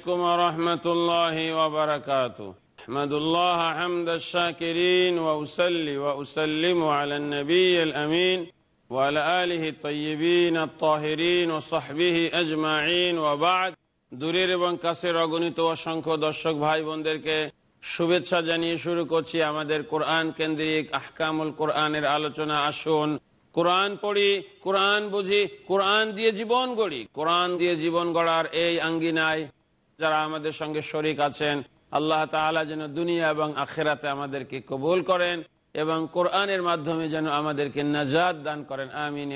عليكم ورحمة الله وبركاته أحمد الله حمد الشاكرين وأسلي وأسلم على النبي الأمين وعلى آله الطيبين الطاهرين وصحبه أجمعين وبعد দূরের এবং কাছের অগণিত অসংখ্য দর্শক ভাই বোনদেরকে শুভেচ্ছা জানিয়ে শুরু করছি আমাদের কোরআন কেন্দ্রিক আহকামুল কোরআনের আলোচনা আসুন কোরআন পড়ি কোরআন বুঝি কোরআন দিয়ে জীবন গড়ি কোরআন দিয়ে জীবন গড়ার এই আঙ্গিনায় যারা আমাদের সঙ্গে শরিক আছেন, আল্লাহ তাআলা যেন দুনিয়া এবং আখেরাতে আমাদেরকে কবুল করেন এবং কোরআনের মাধ্যমে যেন আমাদেরকে নাজাদ দান করেন। আমিন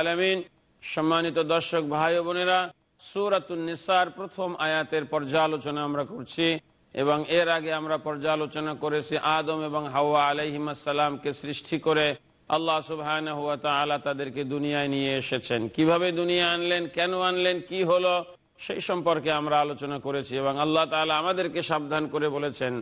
আলামিন। সম্মানিত দর্শক, ভাই বোনেরা, সুরাতুন নিসার প্রথম আয়াতের পর্যালোচনা আমরা করছি এবং এর আগে আমরা পর্যালোচনা করেছি আদম এবং হাওয়া আলাইহিমাসাল্লামকে সৃষ্টি করে আল্লাহ সুবাহ তাদেরকে দুনিয়ায় নিয়ে এসেছেন। কীভাবে দুনিয়া আনলেন, কেন আনলেন, কি হলো সেই সম্পর্কে আমরা আলোচনা করেছি এবং আল্লাহ তালা আমাদেরকে সাবধান করে বলেছেন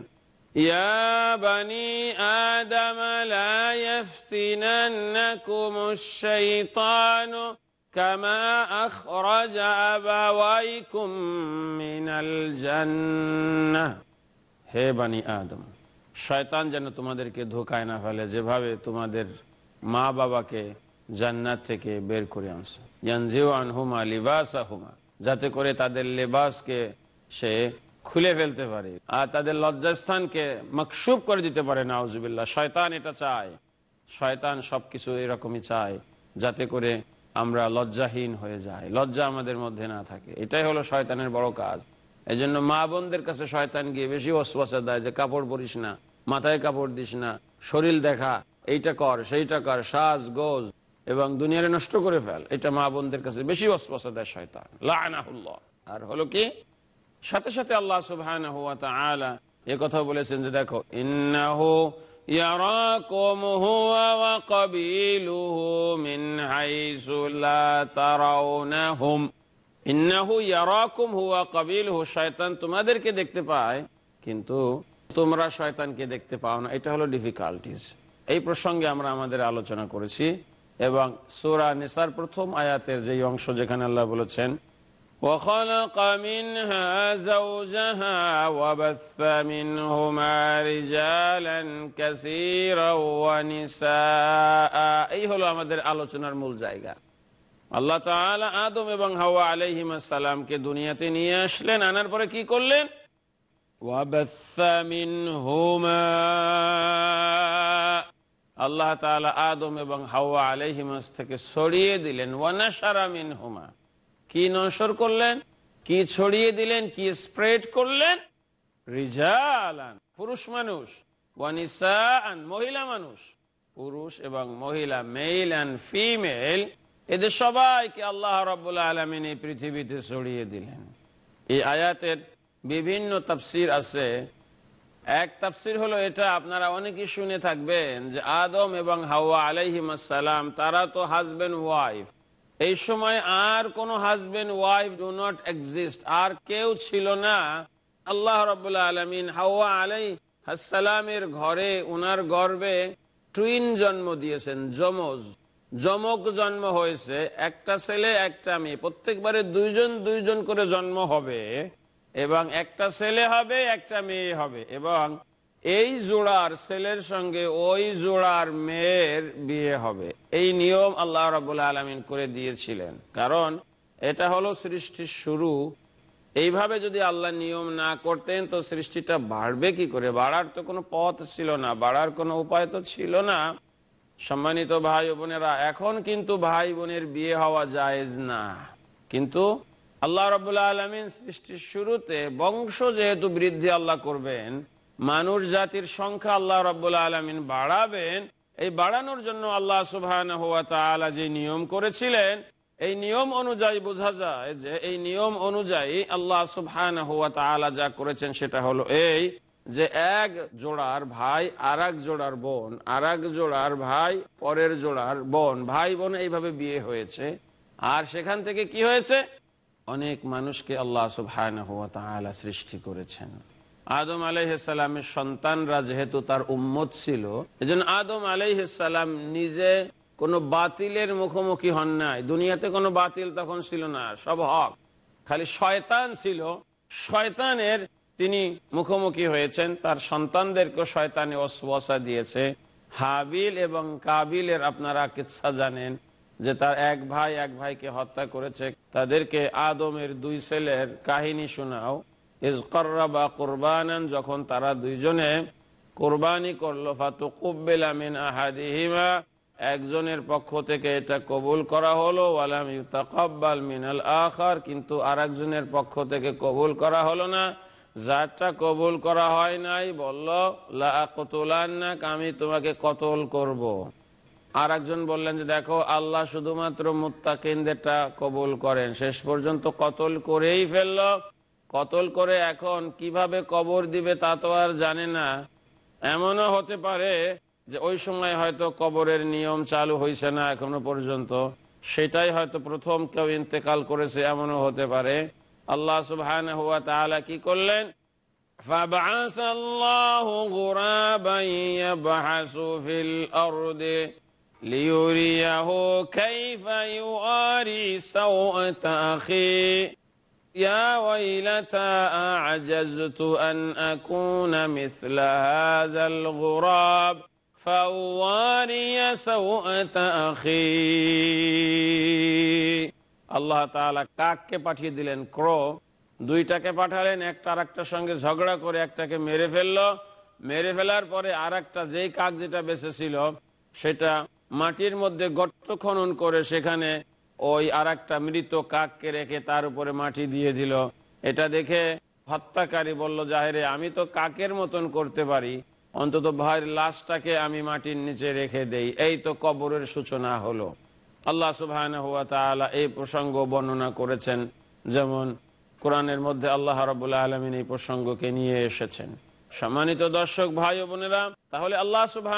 হে বানি আদম, শয়তান যেন তোমাদেরকে ধোকায় না ফেলে, যেভাবে তোমাদের মা বাবাকে জান্নাত থেকে বের করে আনছে। হুমা লিবাসা হুমা যাতে করে তাদের লেবাসকে সে খুলে ফেলতে পারে। আর তাদের লজ্জাস্থানকে মকসুব করে দিতে পারে, নাউজুবিল্লাহ। শয়তান এটা চায়। শয়তান সবকিছু এরকমই চায়, যাতে করে আমরা লজ্জাহীন হয়ে যাই। লজ্জা আমাদের মধ্যে না থাকে। এটাই হলো শয়তানের বড় কাজ। এই জন্য মা বোনদের কাছে শয়তান গিয়ে বেশি অশ্বাসা দেয় যে, কাপড় পরিস না, মাথায় কাপড় দিস না, শরীর দেখা, এইটা কর, সেইটা কর, সাজ, গোজ এবং দুনিয়ারে নষ্ট করে ফেল এটা মা বোনদের কাছে বেশি অশ্বাসা দেয় শয়তান লানাহুল্লাহ আর হলো কি সাথে সাথে আল্লাহ সুবাহ এ কথা বলেছেন যে দেখো ইন্নাহু يراكم هو وقبيله من حيث لا ترونهم ইন্নাহু ইয়ারাকুম হুয়া কাবিলহু শয়তান তোমাদেরকে দেখতে পায় কিন্তু তোমরা শয়তানকে দেখতে পাও না এটা হলো ডিফিকাল্টিস এই প্রসঙ্গে আমরা আমাদের আলোচনা করেছি এবং সুরা নিসার প্রথম আয়াতের যে অংশ যেখানে আল্লাহ বলেছেন وخلق منها زوجها وبث منهما رجالا كثيرا ونساء এই হলো আমাদের আলোচনার মূল জায়গা আল্লাহ তাআলা আদম এবং হাওয়া আলাইহিমাসসালামকে দুনিয়াতে নিয়ে আসলেন আনার পরে কি করলেন وبث منهما আল্লাহ তাআলা আদম এবং হাওয়া আলাইহিমাস থেকে ছড়িয়ে দিলেন ওয়ানাশারা মিনহুমা। কি নসর করলেন? কি ছড়িয়ে দিলেন? কি স্প্রেড করলেন? পুরুষ মানুষ মহিলা মানুষ। পুরুষ এবং মহিলা মেল অ্যান্ড ফিমেল এদের সবাইকে আল্লাহ রব্বুল্লা আলমিন এই পৃথিবীতে ছড়িয়ে দিলেন। এই আয়াতের বিভিন্ন তাফসির আছে। এক তাফসির হলো এটা, আপনারা অনেকেই শুনে থাকবেন যে আদম এবং হাওয়া আলাইহিমাসালাম তারা তো হাজবেন্ড ওয়াইফ এই সময় আর কোন husband wife do not exist আর কেউ ছিল না। আল্লাহ রবাহ আলমিন হাওয়া আলাই হাসালামের ঘরে উনার গর্বে টুইন জন্ম দিয়েছেন, যমজ। যমক জন্ম হয়েছে, একটা ছেলে, একটা মেয়ে। প্রত্যেকবারে দুইজন দুইজন করে জন্ম হবে। এবং একটা ছেলে হবে, একটা মেয়ে হবে। এবং এই জোড়ার ছেলের সঙ্গে ওই জোড়ার মেয়ের বিয়ে হবে। এই নিয়ম আল্লাহ রাবুল্লাহ আলমিন করে দিয়েছিলেন। কারণ এটা হলো সৃষ্টির শুরু। এইভাবে যদি আল্লাহ নিয়ম না করতেন, তো সৃষ্টিটা বাড়বে কি করে? বাড়ার তো কোনো পথ ছিল না, বাড়ার কোনো উপায় তো ছিল না। সম্মানিত ভাই বোনেরা, এখন কিন্তু ভাই বোনের বিয়ে হওয়া জায়েজ না। কিন্তু আল্লাহ রবুল্লা আলমিন সৃষ্টির শুরুতে বংশ যেহেতু বৃদ্ধি আল্লাহ করবেন, মানুষ জাতির সংখ্যা আল্লাহ রব্বুল্লা আলমিন বাড়াবেন, এই বাড়ানোর জন্য আল্লাহ সুবহান হুয়া যে নিয়ম করেছিলেন, এই নিয়ম অনুযায়ী বোঝা যায় যে এই নিয়ম অনুযায়ী আল্লাহ সুবহান হুয়া তাআলা যা করেছেন সেটা হলো এই যে এক জোড়ার ভাই আর জোড়ার বোন আর জোড়ার ভাই, পরের জোড়ার বোন ভাই বোন এইভাবে বিয়ে হয়েছে। আর সেখান থেকে কি হয়েছে? অনেক মানুষকে আল্লাহ সুবহান সৃষ্টি করেছেন। আদম আলাইসালামের সন্তানরা যেহেতু তার উম্মত ছিল, এজন্য আদম আলাইসালাম নিজে কোনো বাতিলের মুখোমুখি হন নাই। দুনিয়াতে কোনো বাতিল তখন ছিল না, সব হক। খালি শয়তান ছিল। শয়তানের তিনি মুখোমুখি হয়েছেন, তার সন্তানদেরকে শয়তানে অসবসা দিয়েছে। হাবিল এবং কাবিলের আপনারা কিচ্ছা জানেন। যে তার এক ভাই এক ভাইকে হত্যা করেছে। তাদেরকে আদমের দুই ছেলের কাহিনী শোনাও। ইজকর্রাবা কোরবানান, যখন তারা দুইজনে কোরবানি করল, ফাতুকুব্বিল আমিন আহাদিহিমা, একজনের পক্ষ থেকে এটা কবুল করা হলো, ওয়ালাম মিনাল আখার, কিন্তু আর একজনের পক্ষ থেকে কবুল করা হলো না। যারটা কবুল করা হয় নাই, বলল, লা আমি তোমাকে কতল করব। আর একজন বললেন যে দেখো আল্লাহ শুধুমাত্র মুত্তাকিনদেরটা কবুল করেন শেষ পর্যন্ত কতল করেই ফেলল কতল করে এখন কিভাবে কবর দিবে তা তো আর জানে না এমনও হতে পারে যে ওই সময় হয়তো কবরের নিয়ম চালু হয়েছে না এখনো পর্যন্ত সেটাই হয়তো প্রথম কেউ ইন্তেকাল করেছে এমনও হতে পারে আল্লাহ সুবহান হুয়া তাআলা কি করলেন فبعث الله غرابا يبحث في الأرض ليريه كيف يواري سوءة أخيه يا ويلتى أعجزت أن أكون مثل هذا الغراب فأواري سوءة أخي আল্লাহ তাআলা কাককে পাঠিয়ে দিলেন ক্রো দুইটাকে পাঠালেন একটা আর একটার সঙ্গে ঝগড়া করে একটাকে মেরে ফেললো মেরে ফেলার পরে আর একটা যেই কাক যেটা বেঁচে ছিল সেটা মাটির মধ্যে গর্ত খনন করে সেখানে ওই আর মৃত কাককে রেখে তার উপরে মাটি দিয়ে দিল। এটা দেখে হত্যাকারী বলল, জাহেরে, আমি তো কাকের মতন করতে পারি। অন্তত ভাইয়ের লাশটাকে আমি মাটির নিচে রেখে দেই। এই তো কবরের সূচনা হলো। আল্লাহ সুবাহ এই প্রসঙ্গ বর্ণনা করেছেন। যেমন কোরআনের মধ্যে আল্লাহ রবুল্লা আলমিন এই প্রসঙ্গকে নিয়ে এসেছেন। সম্মানিত দর্শক, ভাই বোনেরা, তাহলে আল্লাহ সুবাহ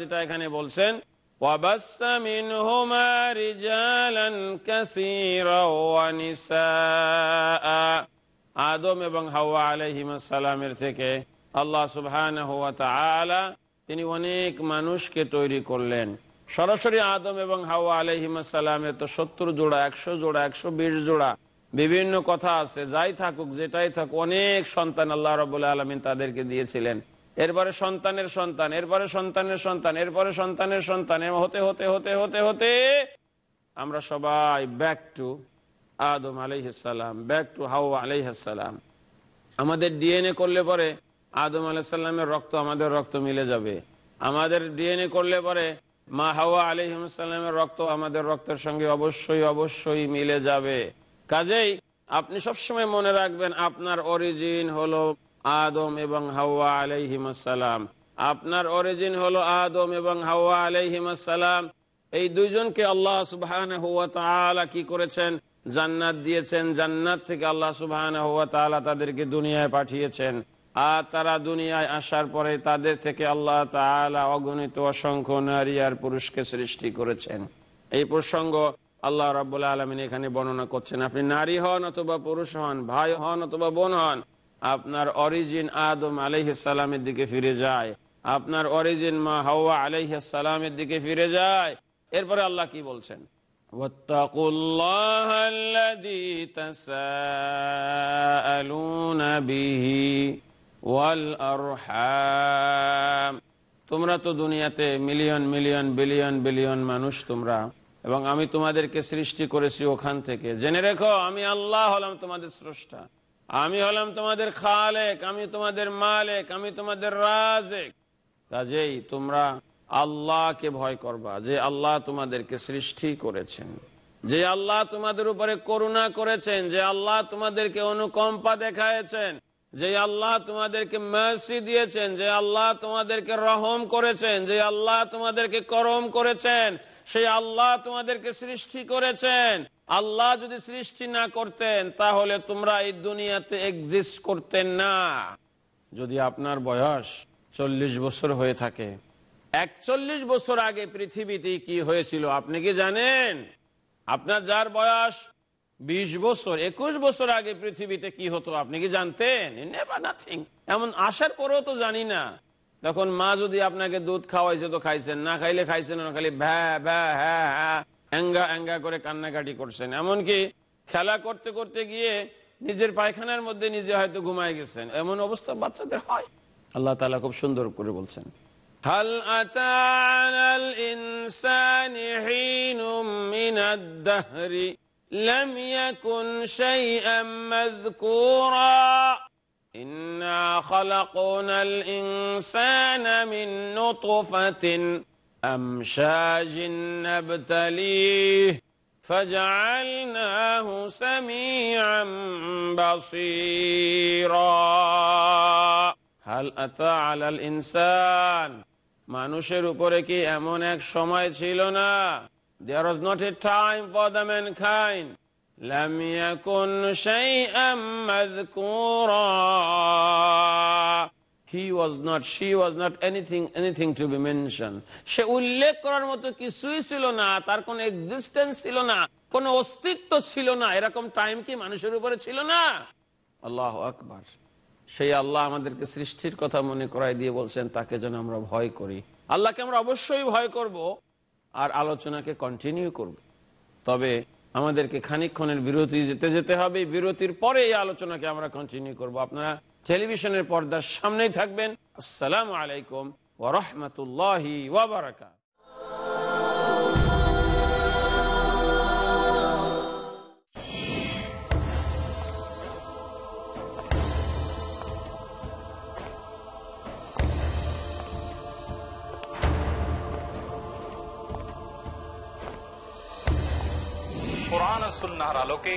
যেটা এখানে বলছেন وبث منهما رجالا كثيرا ونساء আদম এবং হাওয়া আলাইহিম সালামের থেকে আল্লাহ সুবহানাহু ওয়া তাআলা তিনি অনেক মানুষকে তৈরি করলেন সরাসরি আদম এবং হাওয়া আলাইহিম সালামের তো সত্তর জোড়া একশো জোড়া একশো বিশ জোড়া বিভিন্ন কথা আছে যাই থাকুক যেটাই থাকুক অনেক সন্তান আল্লাহ রবুল্লা আলমিন তাদেরকে দিয়েছিলেন এরপরে সন্তানের সন্তান, এরপরে সন্তানের সন্তান, এরপরে সন্তানের সন্তান হতে হতে হতে হতে হতে। আমরা সবাই ব্যাক টু আদম আলাইহাল্লাম ব্যাক টু হাওয়া আলাইহাল্লাম আমাদের ডিএনএ করলে পরে আদম আলাইসাল্লামের রক্ত আমাদের রক্ত মিলে যাবে। আমাদের ডিএনএ করলে পরে মা হাওয়া আলিহাসাল্লামের রক্ত আমাদের রক্তের সঙ্গে অবশ্যই অবশ্যই মিলে যাবে। কাজেই আপনি সবসময় মনে রাখবেন, আপনার অরিজিন হলো আদম এবং হাওয়া আলাইহিমাসালাম আপনার অরিজিন হলো আদম এবং হাওয়া আলাইহিমাসালাম এই দুইজনকে আল্লাহ সুবহান কি করেছেন? জান্নাত দিয়েছেন। জান্নাত থেকে আল্লাহ সুবহান তাদেরকে দুনিয়ায় পাঠিয়েছেন। আর তারা দুনিয়ায় আসার পরে তাদের থেকে আল্লাহ অগণিত অসংখ্য নারী আর পুরুষকে সৃষ্টি করেছেন। এই প্রসঙ্গ আল্লাহ রাবুল আলমিন এখানে বর্ণনা করছেন। আপনি নারী হন অথবা পুরুষ হন, ভাই হন অথবা বোন হন আপনার অরিজিন আদম আলাইসালামের দিকে ফিরে যায় আপনার অরিজিন মা হাওয়া আলাইসালামের দিকে ফিরে যায় এরপরে আল্লাহ কি বলছেন واتقوا الله الذي تساءلون به والأرحام তোমরা তো দুনিয়াতে মিলিয়ন মিলিয়ন বিলিয়ন বিলিয়ন মানুষ তোমরা এবং আমি তোমাদেরকে সৃষ্টি করেছি ওখান থেকে জেনে রেখো আমি আল্লাহ হলাম তোমাদের স্রষ্টা আমি হলাম তোমাদের খালেক, আমি তোমাদের মালেক, আমি তোমাদের রাজেক। কাজেই তোমরা আল্লাহকে ভয় করবা, যে আল্লাহ তোমাদেরকে সৃষ্টি করেছেন। যে আল্লাহ তোমাদের উপরে করুণা করেছেন, যে আল্লাহ তোমাদেরকে অনুকম্পা দেখায়ছেন, যে আল্লাহ তোমাদেরকে মার্সি দিয়েছেন, যে আল্লাহ তোমাদেরকে রহম করেছেন, যে আল্লাহ তোমাদেরকে করম করেছেন, সেই আল্লাহ তোমাদেরকে সৃষ্টি করেছেন। আল্লাহ যদি সৃষ্টি না করতেন, তাহলে তোমরা এই দুনিয়াতে এক্সিস্ট করতেন না। যদি আপনার বয়স চল্লিশ বছর হয়ে থাকে, একচল্লিশ বছর আগে পৃথিবীতে কি হয়েছিল আপনি কি জানেন? আপনার যার বয়স বিশ বছর, একুশ বছর আগে পৃথিবীতে কি হতো আপনি কি জানতেন? নাথিং এমন আসার পরেও তো জানি না। তখন মা যদি আপনাকে দুধ খাওয়াইছে তো খাইছেন, না খাইলে খাইছেন না, খালি ভ্যা ভ্যা হ্যাঁ হ্যাঁ। অ্যাঙ্গা অ্যাঙ্গা করে কান্নাকাটি করছেন এমনকি খেলা করতে করতে গিয়ে নিজের পায়খানার মধ্যে নিজে হয়তো ঘুমায় গেছেন এমন অবস্থা বাচ্চাদের হয় আল্লাহ তালা খুব সুন্দর করে বলছেন هل أتى على الإنسان حين من الدهر لم يكن شيئا مذكورا إنا خلقنا الإنسان من نطفة أمشاج نبتليه فجعلناه سميعا بصيرا هل أتى على الإنسان মানুষের উপরে কি এমন এক সময় ছিল না there was not a time for the mankind لم يكن شيئا مذكورا He was not she was not anything anything to be mention সে উল্লেখ করার মতো কিছুই ছিল না, তার কোনো এক্সিস্টেন্স ছিল না, কোনো অস্তিত্ব ছিল না, এরকম টাইম কি মানুষের উপরে ছিল না? আল্লাহ আকবার। সেই আল্লাহ আমাদেরকে সৃষ্টির কথা মনে করাই দিয়ে বলছেন, তাকে যেন আমরা ভয় করি। আল্লাহকে আমরা অবশ্যই ভয় করব আর আলোচনাকে কন্টিনিউ করব। তবে আমাদেরকে খানিকক্ষণের বিরতি যেতে যেতে হবে, বিরতির পরে এই আলোচনাকে আমরা কন্টিনিউ করব। আপনারা টেলিভিশনের পর্দার সামনেই থাকবেন। আসসালামু আলাইকুম ওরহমতুল্লাহি ও আলোকে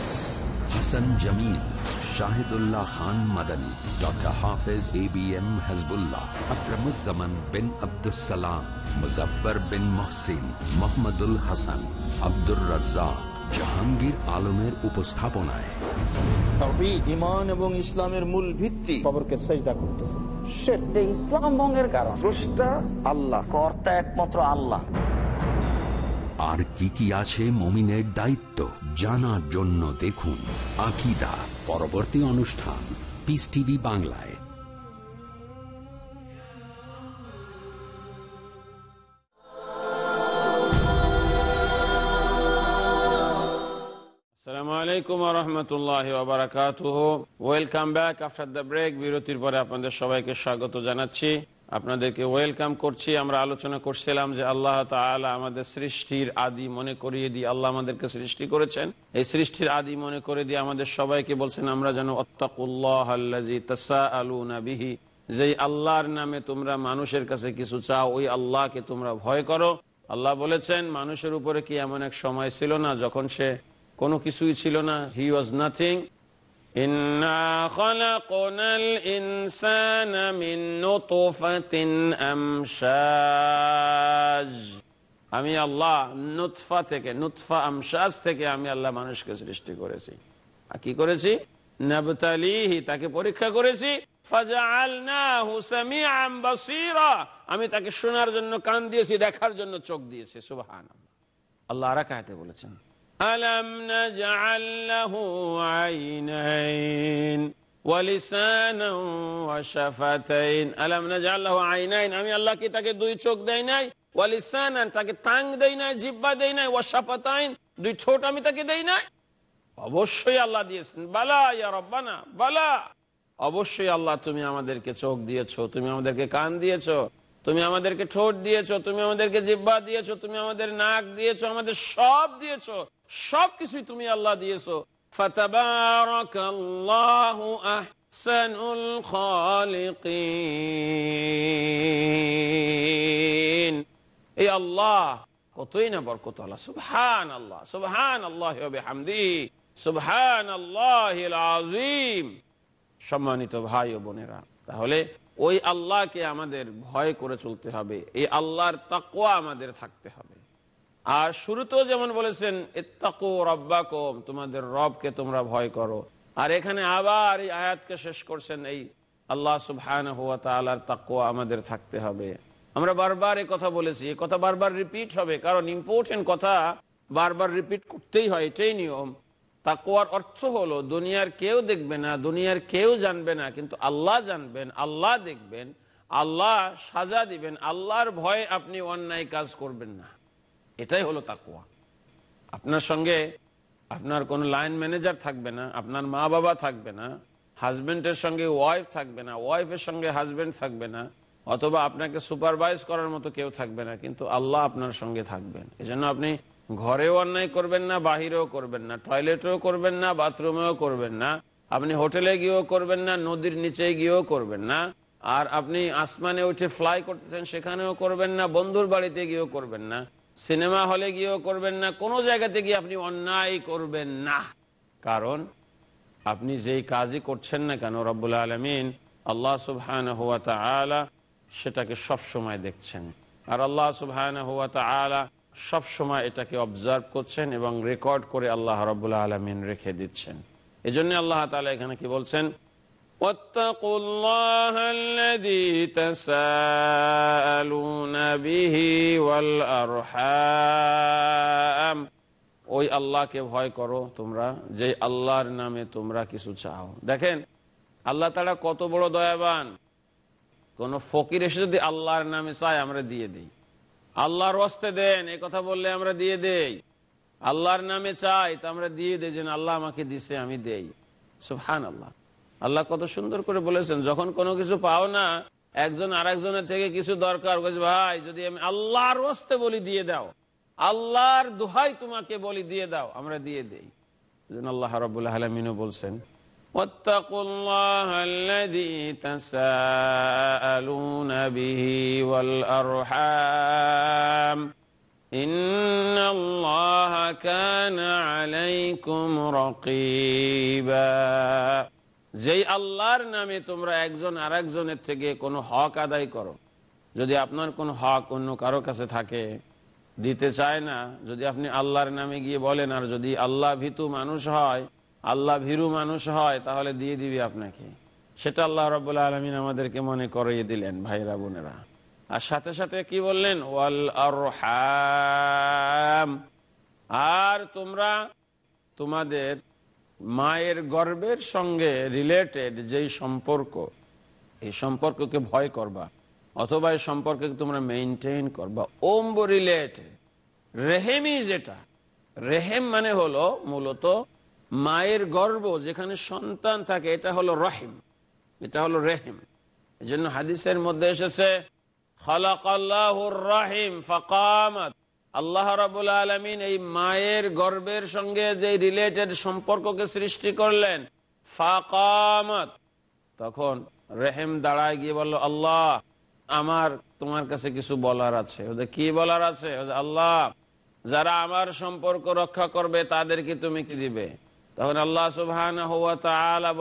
Hasan Jamil Shahidullah Khan Madani doctor Hafez A B M Hajbullah Akramuzzaman bin Abdussalam Muzaffar bin Mohsin Mohammadul Hasan Abdur Razzak Jahangir আলমের উপস্থাপনায়। ঈমান এবং ইসলামের মূল ভিত্তি। খবরকে সেজদা করতেছে। যে ইসলাম ভঙ্গের কারণ। আল্লাহ কর্তা একমাত্র আল্লাহ। আর কি কি আছে মমিনের দায়িত্ব? জানার জন্য দেখুন আকিদা পরবর্তী অনুষ্ঠান পিস টিভি বাংলায়। আলাইকুম রহমতুল্লাহ ওবরাকাতুহ welcome back after the break বিরতির পরে আপনাদের সবাইকে স্বাগত জানাচ্ছি। আপনাদেরকে ওয়েলকাম করছি। আমরা আলোচনা করছিলাম যে আল্লাহ তাআলা আমাদের সৃষ্টির আদি মনে করিয়ে দিয়ে আল্লাহ আমাদেরকে সৃষ্টি করেছেন। এই সৃষ্টির আদি মনে করে দিয়ে আমাদের সবাইকে বলছেন, আমরা যেন বিহি। যেই আল্লাহর নামে তোমরা মানুষের কাছে কিছু চাও, ওই আল্লাহকে তোমরা ভয় করো। আল্লাহ বলেছেন, মানুষের উপরে কি এমন এক সময় ছিল না যখন সে কোনো কিছুই ছিল না? He was nothing. আমি আল্লাহ নুৎফা থেকে নুৎফা আমশাজ থেকে আমি আল্লাহ মানুষকে সৃষ্টি করেছি। আর কি করেছি? নাবতালিহি, তাকে পরীক্ষা করেছি। আমি তাকে শোনার জন্য কান দিয়েছি, দেখার জন্য চোখ দিয়েছি। সুবাহান আল্লাহ আরা কাহাতে বলেছেন। ألم نجعل له عينين ولسانا وشفتين ألم نجعل له عينين আমি আল্লাহ কি তাকে দুই চোখ দেই নাই ওয়ালিসানান তাকে টাং দেই নাই জিব্বা দেই নাই ওয়াশাফাতাইন দুই ঠোঁট আমি তাকে দেই নাই অবশ্যই আল্লাহ দিয়েছেন বালা ইয়া রব্বানা বালা অবশ্যই আল্লাহ তুমি আমাদেরকে চোখ দিয়েছো তুমি আমাদেরকে কান দিয়েছো তুমি আমাদেরকে ঠোঁট দিয়েছ, তুমি আমাদেরকে জিব্বা দিয়েছ, তুমি আমাদের নাক দিয়েছ, আমাদের সব দিয়েছ সব কিছুই তুমি আল্লাহ দিয়েছ। এই আল্লাহ কতই না বরকত আল্লাহ সুবহান আল্লাহ সুবহান আল্লাহ হামদি সুবহান আল্লাহ আজিম সম্মানিত ভাই ও বোনেরা, তাহলে ওই আল্লাহকে আমাদের ভয় করে চলতে হবে, এই আল্লাহর তাকুয়া আমাদের থাকতে হবে। আর শুরুতেও যেমন বলেছেন, ইত্তাকু রব্বাকম, তোমাদের রবকে তোমরা ভয় করো। আর এখানে আবার এই আয়াতকে শেষ করছেন, এই আল্লাহ সুবহান হুয়া তাকুয়া আমাদের থাকতে হবে। আমরা বারবার এই কথা বলেছি এই কথা বারবার রিপিট হবে, কারণ ইম্পর্টেন্ট কথা বারবার রিপিট করতেই হয়, এটাই নিয়ম। তাকুয়ার অর্থ হলো, দুনিয়ার কেউ দেখবে না, দুনিয়ার কেউ জানবে না, কিন্তু আল্লাহ জানবেন, আল্লাহ দেখবেন, আল্লাহ সাজা দিবেন, আল্লাহর ভয়ে আপনি অন্যায় কাজ করবেন না। এটাই হলো তাকুয়া আপনার সঙ্গে আপনার কোনো লাইন ম্যানেজার থাকবে না, আপনার মা বাবা থাকবে না হাজবেন্ডের সঙ্গে ওয়াইফ থাকবে না ওয়াইফের সঙ্গে হাজবেন্ড থাকবে না, অথবা আপনাকে সুপারভাইজ করার মতো কেউ থাকবে না, কিন্তু আল্লাহ আপনার সঙ্গে থাকবেন। এজন্য আপনি ঘরেও অন্যায় করবেন না, বাহিরেও করবেন না, টয়লেটেও করবেন না, বাথরুমেও করবেন না, আপনি হোটেলে গিয়েও করবেন না, নদীর নিচে গিয়েও করবেন না, আর আপনি আসমানে উঠে ফ্লাই করতেছেন সেখানেও করবেন না, বন্ধুর বাড়িতে গিয়েও করবেন না, সিনেমা হলে গিয়েও করবেন না, কোনো জায়গাতে গিয়ে আপনি অন্যায় করবেন না। কারণ আপনি যেই কাজই করছেন না কেন রব্বুল আলমিন, আল্লাহ সুবহান হুয়া তালা সেটাকে সব সময় দেখছেন। আর আল্লাহ সুবহান হুয়া তালা সব সময় এটাকে অবজার্ভ করছেন এবং রেকর্ড করে আল্লাহ রবুল্লা আলমিন রেখে দিচ্ছেন এই জন্য আল্লাহ তালা এখানে কি বলছেন واتقوا الله الذي تساءلون به والأرحام ওই আল্লাহকে ভয় করো তোমরা যে আল্লাহর নামে তোমরা কিছু চাও দেখেন আল্লাহ তারা কত বড় দয়াবান কোন ফকির এসে যদি আল্লাহর নামে চায় আমরা দিয়ে দিই আল্লাহর রস্তে দেন এই কথা বললে আমরা দিয়ে দেই। আল্লাহর নামে চাই, তো আমরা দিয়ে দেই, যেন আল্লাহ আমাকে দিছে, আমি দেই। সুফহান আল্লাহ আল্লাহ কত সুন্দর করে বলেছেন, যখন কোনো কিছু পাও না, একজন আর একজনের থেকে কিছু দরকার ভাই, যদি আমি আল্লাহর রস্তে বলি, দিয়ে দাও। আল্লাহর দোহাই তোমাকে বলি, দিয়ে দাও। আমরা দিয়ে দেই। আল্লাহ আলমিনও বলছেন واتقوا الله الذي تساءلون به والأرحام إن الله كان عليكم رقيبا যেই আল্লাহর নামে তোমরা একজন আর একজনের থেকে কোনো হক আদায় করো যদি আপনার কোনো হক অন্য কারো কাছে থাকে দিতে চায় না যদি আপনি আল্লাহর নামে গিয়ে বলেন আর যদি আল্লাহ ভীতু মানুষ হয় আল্লাহ ভীরু মানুষ হয়, তাহলে দিয়ে দিবি আপনাকে। সেটা আল্লাহ রবাহ আলমিন আমাদেরকে মনে করিয়ে দিলেন, ভাইরা, বোনেরা। আর সাথে সাথে কি বললেন? ওয়াল আর আর তোমরা তোমাদের মায়ের গর্বের সঙ্গে রিলেটেড যেই সম্পর্ক, এই সম্পর্ককে ভয় করবা, অথবা এই সম্পর্কে তোমরা মেনটেন করবা। ওম্ব রিলেটেড রেহেমি যেটা, রেহেম মানে হলো মূলত মায়ের গর্ব যেখানে সন্তান থাকে, এটা হলো রহিম, এটা হলো রেহেম। এই জন্য হাদিসের মধ্যে এসেছে রাহিম ফাকামাত। আল্লাহ রাবুল আলমিন এই মায়ের গর্বের সঙ্গে যে রিলেটেড সম্পর্ককে সৃষ্টি করলেন, ফাকামাত। তখন রেহেম দাঁড়ায় গিয়ে বলল, আল্লাহ, আমার তোমার কাছে কিছু বলার আছে। ওদের কি বলার আছে? আল্লাহ, যারা আমার সম্পর্ক রক্ষা করবে তাদেরকে তুমি কি দিবে? তখন আল্লাহ সুবহান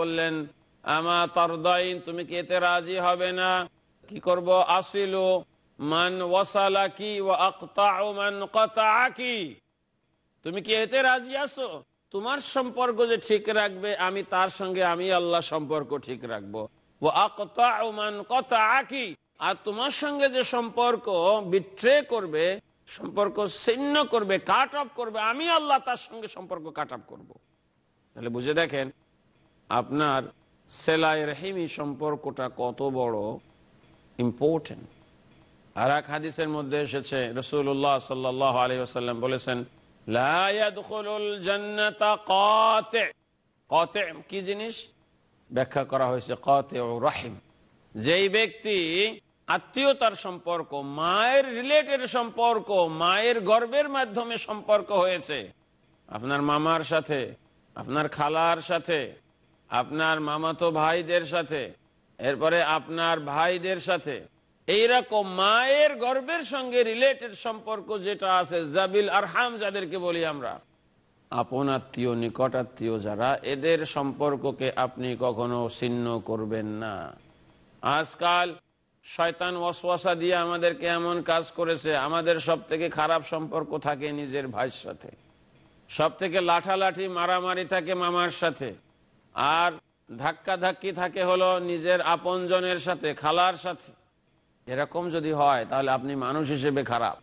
বললেন, আমা তরদাইন, তুমি কি এতে রাজি হবে না? কি করব? আসিলু মান মান তুমি কি এতে রাজি আছো? তোমার সম্পর্ক যে ঠিক রাখবে, আমি তার সঙ্গে আমি আল্লাহ সম্পর্ক ঠিক রাখব। ও কথা আর তোমার সঙ্গে যে সম্পর্ক বিট্রে করবে, সম্পর্ক ছিন্ন করবে, কাট অফ করবে, আমি আল্লাহ তার সঙ্গে সম্পর্ক কাট অফ করব। তাহলে বুঝে দেখেন, আপনার সেলাই রহিমি সম্পর্কটা কত বড় ইম্পর্টেন্ট আর এক হাদিসের মধ্যে এসেছে রসুল্লাহ সাল্লাহ আলী আসাল্লাম বলেছেন কি জিনিস? ব্যাখ্যা করা হয়েছে কাতি রাহিম। যেই ব্যক্তি আত্মীয়তার সম্পর্ক, মায়ের রিলেটেড সম্পর্ক, মায়ের গর্বের মাধ্যমে সম্পর্ক হয়েছে, আপনার মামার সাথে আপনার খালার সাথে, আপনার মামাতো ভাইদের সাথে, এরপরে আপনার ভাইদের সাথে, এইরকম মায়ের গর্বের সঙ্গে রিলেটেড সম্পর্ক যেটা আছে জাবিল আরহাম যাদেরকে বলি আমরা। আপন আত্মীয়, নিকট আত্মীয় যারা, এদের সম্পর্ককে আপনি কখনো ছিন্ন করবেন না। আজকাল শয়তান ওয়াসওয়াসা দিয়ে আমাদেরকে এমন কাজ করেছে, আমাদের সব থেকে খারাপ সম্পর্ক থাকে নিজের ভাইয়ের সাথে। সব থেকে লাঠালাঠি মারামারি থাকে মামার সাথে। আর ধাক্কা ধাক্কি থাকে হলো নিজের আপনজনের সাথে, খালার সাথে। এরকম যদি হয়, তাহলে আপনি মানুষ হিসেবে খারাপ।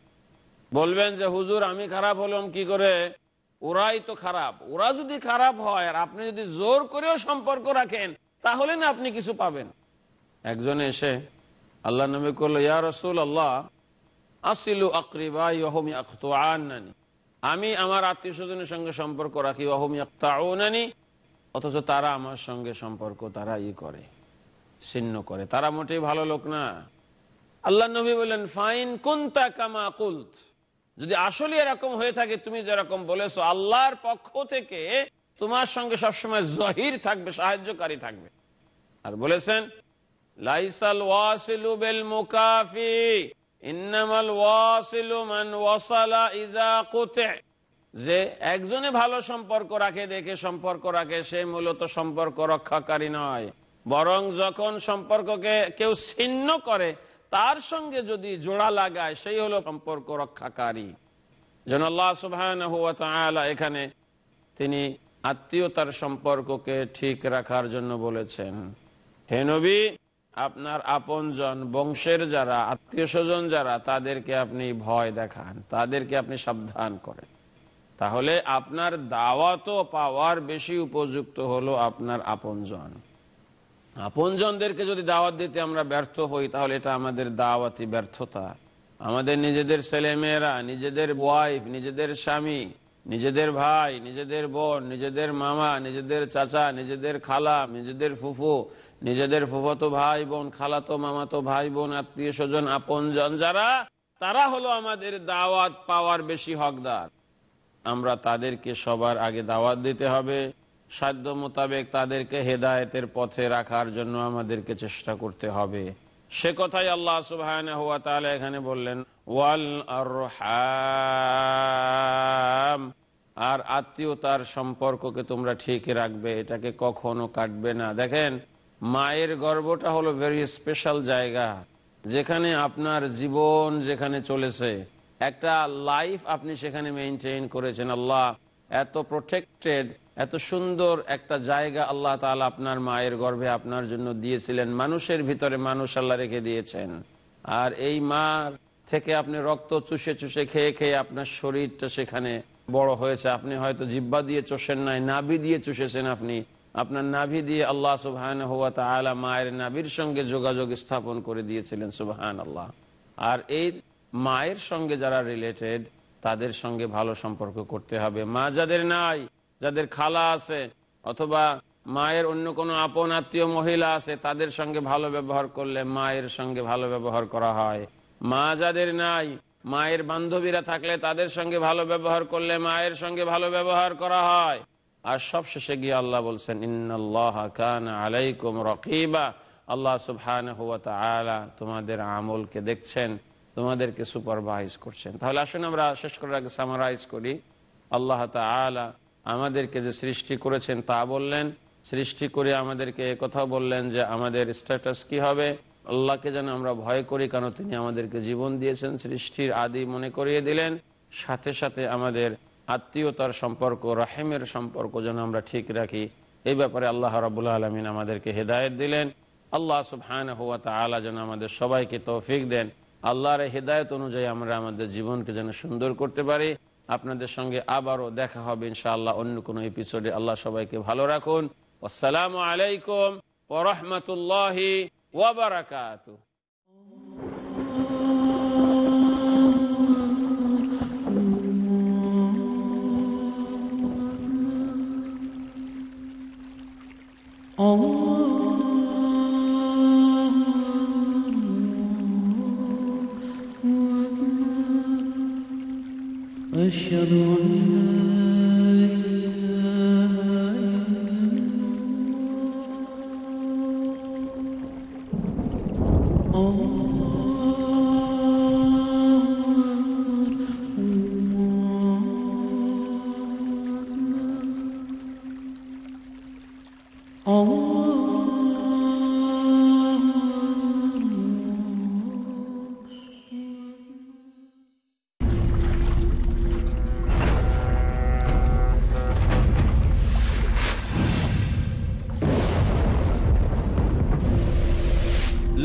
বলবেন যে, হুজুর, আমি খারাপ হলাম কি করে? ওরাই তো খারাপ। ওরা যদি খারাপ হয় আর আপনি যদি জোর করেও সম্পর্ক রাখেন, তাহলে না আপনি কিছু পাবেন। একজন এসে আল্লাহ নবী করল, ইয়া রসুল আল্লাহ আসিলু আকরিবা ইহমি আখতানি আমি আমার আত্মীয় স্বজনের সঙ্গে সম্পর্ক রাখি অহমি আখতাউনানি অথচ তারা আমার সঙ্গে সম্পর্ক, তারা ই করে, ছিন্ন করে। তারা মোটেই ভালো লোক না। আল্লাহ নবী বললেন, ফাইন কুন্তা কামা কুলত। যদি আসলে এরকম হয়ে থাকে, তুমি যেরকম বলেছ, আল্লাহর পক্ষ থেকে তোমার সঙ্গে সবসময় জহির থাকবে, সাহায্যকারী থাকবে। আর বলেছেন, লাইসাল ওয়াসিলু বেল মুকাফি। যে একজনে ভালো সম্পর্ক রাখে, দেখে সম্পর্ক রাখে, সে মূলত সম্পর্ক রক্ষাকারী নয়। বরং যখন সম্পর্ককে কেউ ছিন্ন করে, তার সঙ্গে যদি জোড়া লাগায়, সেই হলো সম্পর্ক রক্ষাকারী। যেন আল্লাহ সুবহান এখানে তিনি আত্মীয়তার সম্পর্ককে ঠিক রাখার জন্য বলেছেন। হে নবী আপনার আপনজন, বংশের যারা আত্মীয় স্বজন যারা, তাদেরকে আপনি ভয় দেখান, তাদেরকে আপনি সাবধান করেন। তাহলে আপনার দাওয়াতও পাওয়ার বেশি উপযুক্ত হলো আপনার আপনজন। আপনজনদেরকে যদি দাওয়াত দিতে আমরা ব্যর্থ হই, তাহলে এটা আমাদের দাওয়াতি ব্যর্থতা। আমাদের নিজেদের ছেলেমেয়েরা, নিজেদের ওয়াইফ নিজেদের স্বামী, নিজেদের ভাই, নিজেদের বোন, নিজেদের মামা, নিজেদের চাচা, নিজেদের খালা, নিজেদের ফুফু নিজেদের ফুফতো ভাই বোন খালাতো, মামাতো ভাই বোন আত্মীয় স্বজন আপনজন যারা, তারা হলো আমাদের দাওয়াত পাওয়ার বেশি হকদার। আমরা তাদেরকে সবার আগে দাওয়াত দিতে হবে। সাধ্য মোতাবেক তাদেরকে হেদায়েতের পথে রাখার জন্য আমাদেরকে চেষ্টা করতে হবে। সে কথাই আল্লাহ সুবাহ এখানে বললেন, ওয়াল আর আর আত্মীয়তার সম্পর্ককে তোমরা ঠিক রাখবে, এটাকে কখনো কাটবে না। দেখেন মায়ের গর্বটা হলো ভেরি স্পেশাল জায়গা, যেখানে আপনার জীবন যেখানে চলেছে, একটা লাইফ আপনি সেখানে মেনটেন করেছেন। আল্লাহ এত প্রোটেক্টেড এত সুন্দর একটা জায়গা আল্লাহ তালা আপনার মায়ের গর্ভে আপনার জন্য দিয়েছিলেন। মানুষের ভিতরে মানুষ আল্লাহ রেখে দিয়েছেন। আর এই মার থেকে আপনি রক্ত চুষে চুষে খেয়ে খেয়ে আপনার শরীরটা সেখানে বড় হয়েছে। আপনি হয়তো জিব্বা দিয়ে চষেন নাই, নাভি দিয়ে চুষেছেন আপনি। আপনার নাভি দিয়ে আল্লাহ সুবহান হুয়া তাআলা মায়ের নাভির সঙ্গে যোগাযোগ স্থাপন করে দিয়েছিলেন সুবহান আল্লাহ আর এই মায়ের সঙ্গে যারা রিলেটেড তাদের সঙ্গে ভালো সম্পর্ক করতে হবে। মা যাদের নাই, যাদের খালা আছে, অথবা মায়ের অন্য কোনো আপন আত্মীয় মহিলা আছে, তাদের সঙ্গে ভালো ব্যবহার করলে মায়ের সঙ্গে ভালো ব্যবহার করা হয়। মা যাদের নাই, মায়ের বান্ধবীরা থাকলে তাদের সঙ্গে ভালো ব্যবহার করলে মায়ের সঙ্গে ভালো ব্যবহার করা হয়। আর সব শেষে গিয়ে আল্লাহ বলছেন কানা আলাইকুম আল্লাহ তাআলা তোমাদের আমলকে দেখছেন, তোমাদেরকে সুপারভাইজ করছেন। তাহলে আসুন আমরা শেষ করার আগে সামারাইজ করি। আল্লাহ তাআলা আমাদেরকে যে সৃষ্টি করেছেন তা বললেন। সৃষ্টি করে আমাদেরকে কথা বললেন যে, আমাদের স্ট্যাটাস কি হবে? আল্লাহকে যেন আমরা ভয় করি কারণ তিনি আমাদেরকে জীবন দিয়েছেন। সৃষ্টির আদি মনে করিয়ে দিলেন। সাথে সাথে আমাদের আত্মীয়তার সম্পর্ক, রাহেমের সম্পর্ক যেন আমরা ঠিক রাখি। এই ব্যাপারে আল্লাহ রাবুল্লাহ আলমিন আমাদেরকে হেদায়ত দিলেন। আল্লাহ সুবহান হুয়া তালা যেন আমাদের সবাইকে তৌফিক দেন। আল্লাহর হেদায়ত অনুযায়ী আমরা আমাদের জীবনকে যেন সুন্দর করতে পারি। আপনাদের সঙ্গে আবারও দেখা হবে ইনশাআল্লাহ অন্য কোনো এপিসোডে আল্লাহ সবাইকে ভালো রাখুন। আসসালামু আলাইকুম ওরহমতুল্লাহি ওয়াবারাকাতু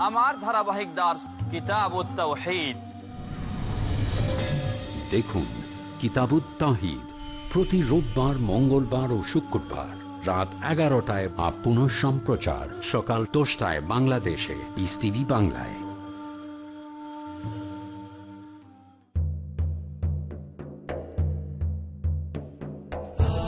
আমার ধারাবাহিক দাস কিতাব দেখুন কিতাব প্রতি রোববার, মঙ্গলবার ও শুক্রবার রাত এগারোটায় বা পুনঃ সম্প্রচার সকাল দশটায় বাংলাদেশে ইস টিভি বাংলায়।